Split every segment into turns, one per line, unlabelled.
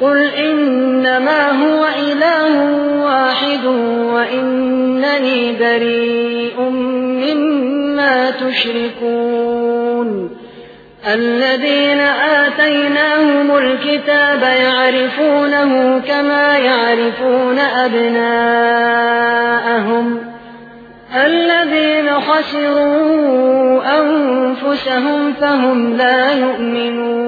قل إنما هو إله واحد وإنني بريء مما تشركون الذين آتيناهم الكتاب يعرفونه كما يعرفون أبناءهم الذين خسروا أنفسهم فهم لا يؤمنون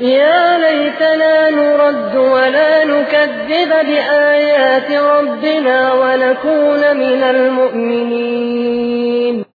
يا ليتنا نرد ولا نكذب بآيات ربنا ونكون من المؤمنين.